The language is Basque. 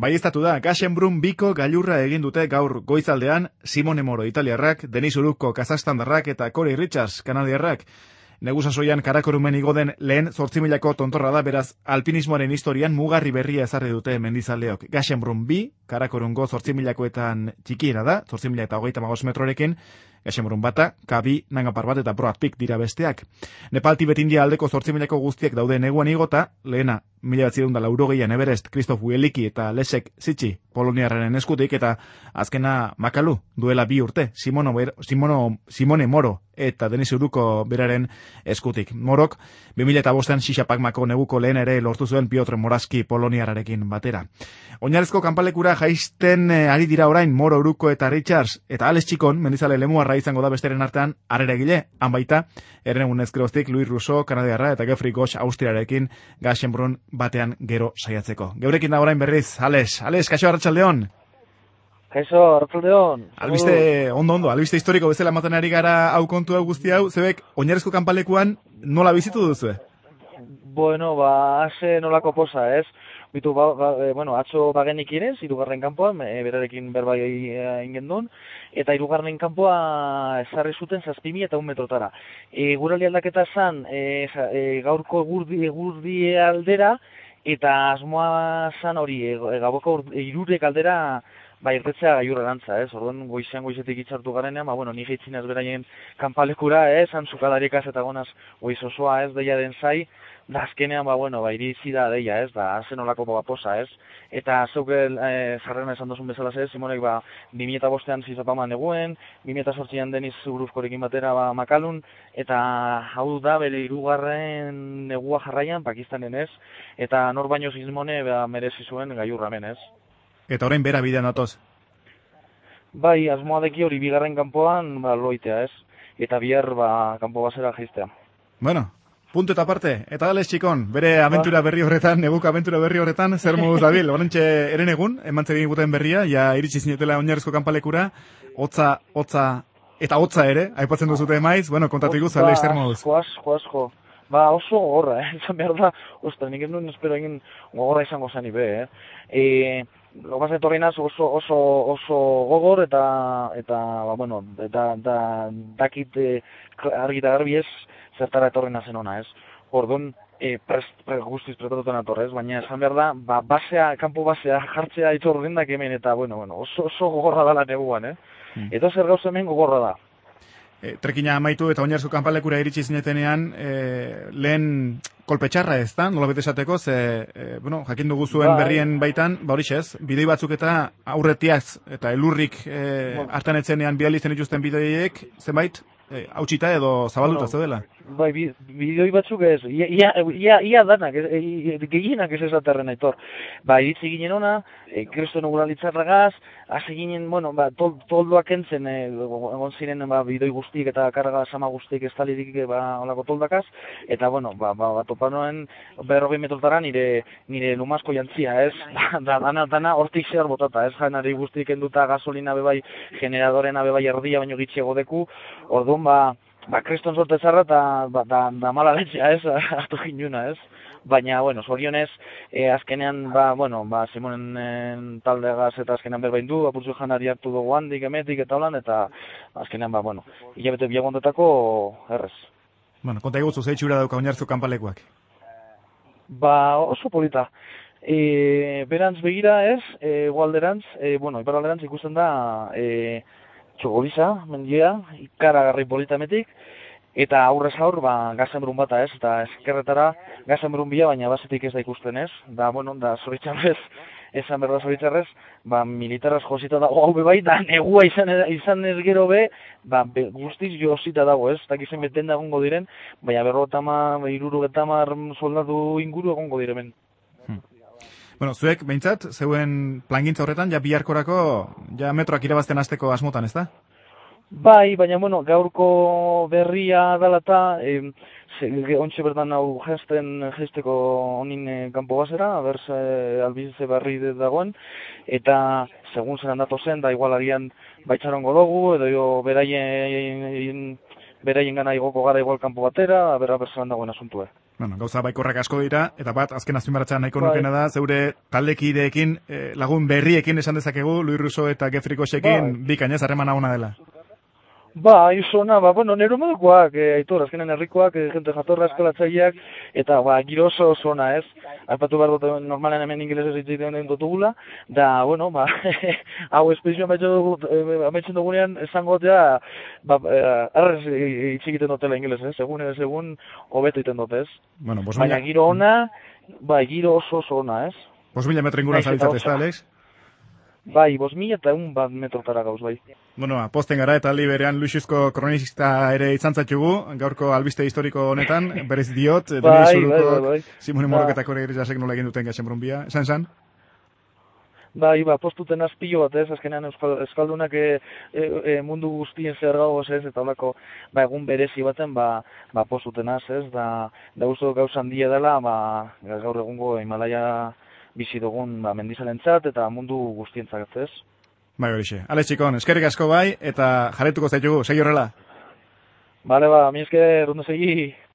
Bai da, Gaxenbrun biko gailurra egin dute gaur goizaldean Simone Moro italiarrak, Denis Uruko kazastandarrak eta Corey Richards kanadiarrak. Negusasoian karakorumen igoden lehen zortzimilako tontorra da, beraz, alpinismoaren historian mugarri berria ezarri dute mendizaleok. Gaxenbrun bi, karakorungo zortzimilakoetan txikiera da, zortzimila eta hogeita magos metrorekin, Gaxemurun bata, kabi, nangapar bat eta proat pik dira besteak. Nepal Tibet aldeko zortzimileko guztiek daude neguan igota, lehena, mila bat zidunda lauro gehian Everest, Kristof Ueliki eta Lesek Zitsi, Poloniarren eskutik, eta azkena Makalu, duela bi urte, Simono, Simono, Simone Moro, eta Denis Uruko beraren eskutik. Morok, 2000 eta bostean Xixapakmako neguko lehen ere lortu zuen Piotr Moraski Poloniararekin batera. Oinarezko kanpalekura jaisten eh, ari dira orain Moro Uruko eta Richards eta Alex Txikon, mendizale lemuarra izango da besteren artean, arere gile, han baita, eren ezkeroztik Luis Russo, Kanadiarra eta Geoffrey Gosch Austriarekin Gaxenbrun batean gero saiatzeko. Geurekin da orain berriz, Alex, Alex, kaixo Arratxaldeon? Kaixo, Arratxaldeon. Albiste, ondo, ondo, albiste historiko bezala ematen ari gara hau kontu hau guzti hau, zebek, oinarezko kanpalekuan nola bizitu duzu? Bueno, ba, haze nolako posa, ez? Bitu, ba, ba, e, bueno, atzo bagenik irez, irugarren kanpoan, e, berarekin berbai e, ingen duen, eta irugarren kanpoa ezarri zuten zazpimi eta un metrotara. E, gurali aldaketa zan, e, e, gaurko gurdi, gurdi aldera, eta asmoa zan hori, e, gaboko irurek aldera, bai, irtetzea gaiurra dantza, ez? Orduan goizean goizetik itxartu garenean, ba, bueno, nire itzinaz beraien kanpalekura, ez? Antzukadarikaz eta gonaz goiz osoa, ez? Deia den zai, da azkenean, ba, bueno, ba, iritzi da deia, ez, da, hazen olako ba, posa, ez, eta zeuke e, zarrena esan dozun bezala, ez, Simonek, ba, 2000 bostean zizapaman eguen, 2000 sortzian deniz uruzkorekin batera, ba, makalun, eta hau da, bere irugarren negua jarraian, Pakistanen, ez, eta nor baino zizmone, ba, merezi zuen gaiurramen, ez. Eta orain bera bidean atoz? Bai, asmoa deki hori bigarren kanpoan, ba, loitea, ez, eta bihar, ba, kanpo basera jaiztea. Bueno, Punto eta parte, eta gale txikon, bere aventura berri horretan, nebuk aventura berri horretan, zer moduz dabil, horrentxe eren egun, emantzegin guten berria, ja iritsi zinetela oinarrizko kanpalekura, hotza, hotza, eta hotza ere, aipatzen duzute emaiz, bueno, kontatu iguz, ale zer moduz. Joaz, joaz, jo. Ba, oso gogorra, eh? Zan behar da, osta, nik ez espero egin gogorra izango zen ibe, eh? E, lo más oso, oso, oso gogor, eta, eta, ba, bueno, eta, da, dakit, eh, argi eta garbi ez, zertara etorri nazen ona, ez? Orduan, e, prest, prest, guztiz prestatutan atorrez, baina esan behar da, ba, basea, kanpo basea jartzea itzor rindak hemen, eta, bueno, bueno, oso, oso gogorra dala neguan, eh? Mm. Eta zer gauz hemen gogorra da. E, trekina amaitu eta oinarzu kanpalekura iritsi zinetenean, e, lehen kolpetxarra ez da, nola esateko, ze, e, bueno, jakin dugu zuen bai. berrien baitan, ba hori xez, bidei batzuk eta aurretiaz, eta elurrik e, bueno. hartan etzenean bidalizten ituzten bideiek, zenbait, e, hautsita edo zabalduta bueno, zedela bai, bidoi batzuk ez, ia, ia, ia, danak, e, gehienak ez esaterren aitor. Ba, iritzi ginen ona, e, nugula litzarragaz, hasi ginen, bueno, ba, tol, toldoak entzen, e, egon ziren, ba, bidoi guztik eta karga sama guztik ez talirik, ba, olako toldakaz, eta, bueno, ba, ba, ba topanoen, berrogi metrotara nire, nire lumasko jantzia, ez? Da, dana, dana, hortik zehar botata, ez? Janari guztik enduta gasolina bebai, generadorena bebai erdia baino gitxego deku, orduan, ba, ba, kriston sorte zarra eta ba, da, da mala letzea ez, hartu ginuna ez. Baina, bueno, zorionez, e, azkenean, ba, bueno, ba, Simonen e, talde gaz eta azkenean berbain du, apurtzu janari hartu dugu handik, emetik eta holan, eta azkenean, ba, bueno, hilabete biagondetako errez. Bueno, konta egutzu, zeitxura dauka oinartzu kanpalekuak? Ba, oso polita. E, berantz begira ez, e, gualderantz, e, bueno, iparalderantz ikusten da, e, txogobisa, mendia, ikaragarri politametik, eta aurrez aur, ba, gazenbrun bata ez, eta eskerretara gazenbrun bila, baina bazetik ez da ikusten ez, da, bueno, da, zoritzarrez, esan berda zoritzarrez, ba, militaraz josita dago hau bai, da, negua izan, izan ez gero be, ba, be, guztiz josita dago ez, eta gizien beten da egongo diren, baina berro etama, iruru etamar soldatu inguru egongo diremen. Bueno, zuek, behintzat, zeuen plangintza horretan, ja biharkorako, ja metroak irabazten azteko asmotan, ez da? Bai, baina, bueno, gaurko berria dalata, e, ontsi bertan hau gesten, gesteko honin e, kanpo bazera, berz e, albizitze berri dagoen, eta segun zen handatu zen, da igualarian baitzarongo dugu, edo jo, beraien, beraien gana igoko gara igual kanpo batera, berra berzalan dagoen asuntue. Bueno, gauza baikorrak asko dira, eta bat, azken azpimarratza nahiko Bai. nukena da, zeure taldekideekin, eh, lagun berriekin esan dezakegu, Luis Russo eta Gefriko Bai. bi kainez harremana ona dela. Ba, izona, ba, bueno, nero modukoak, e, aitor, azkenen herrikoak, e, jente jatorra eskolatzaileak, eta, ba, giro oso zona, ez? Aipatu behar dut, normalen hemen ingelesez hitz egiten den dutugula, da, bueno, ba, hau espezio ametxen dugunean, esango ja, ba, arrez hitz egiten dutela ingelesez, segun segun, hobeto egiten dut, ez? Bueno, bos Baina giro ona, ba, giro oso oso ona, ez? bos mila metro eta zabiltzat ez da. Alex? Bai, bos mila eta un bat metrotara gauz, bai. Bueno, ba, posten gara eta aldi berean Luxuzko kronista ere izan zatxugu, gaurko albiste historiko honetan, berez diot, Bai, bai, bai, bai. Simone Ba. Morok eta Kore Irisasek nola egin duten gaxen brumbia, esan esan? Bai, ba, postuten azpilo bat, ez, azkenean euskal, euskaldunak e, e, e, mundu guztien zer gagoz, ez, eta holako, ba, egun berezi baten, ba, ba postuten az, ez, da, da uste dut gauza handia dela, ba, gaur egungo Himalaia bizi dugun, ba, mendizalentzat, eta mundu guztientzat, ez. Bai horixe. Ale txikon, eskerrik asko bai, eta jarretuko zaitugu, segi horrela. Bale, ba, mi esker, ondo segi.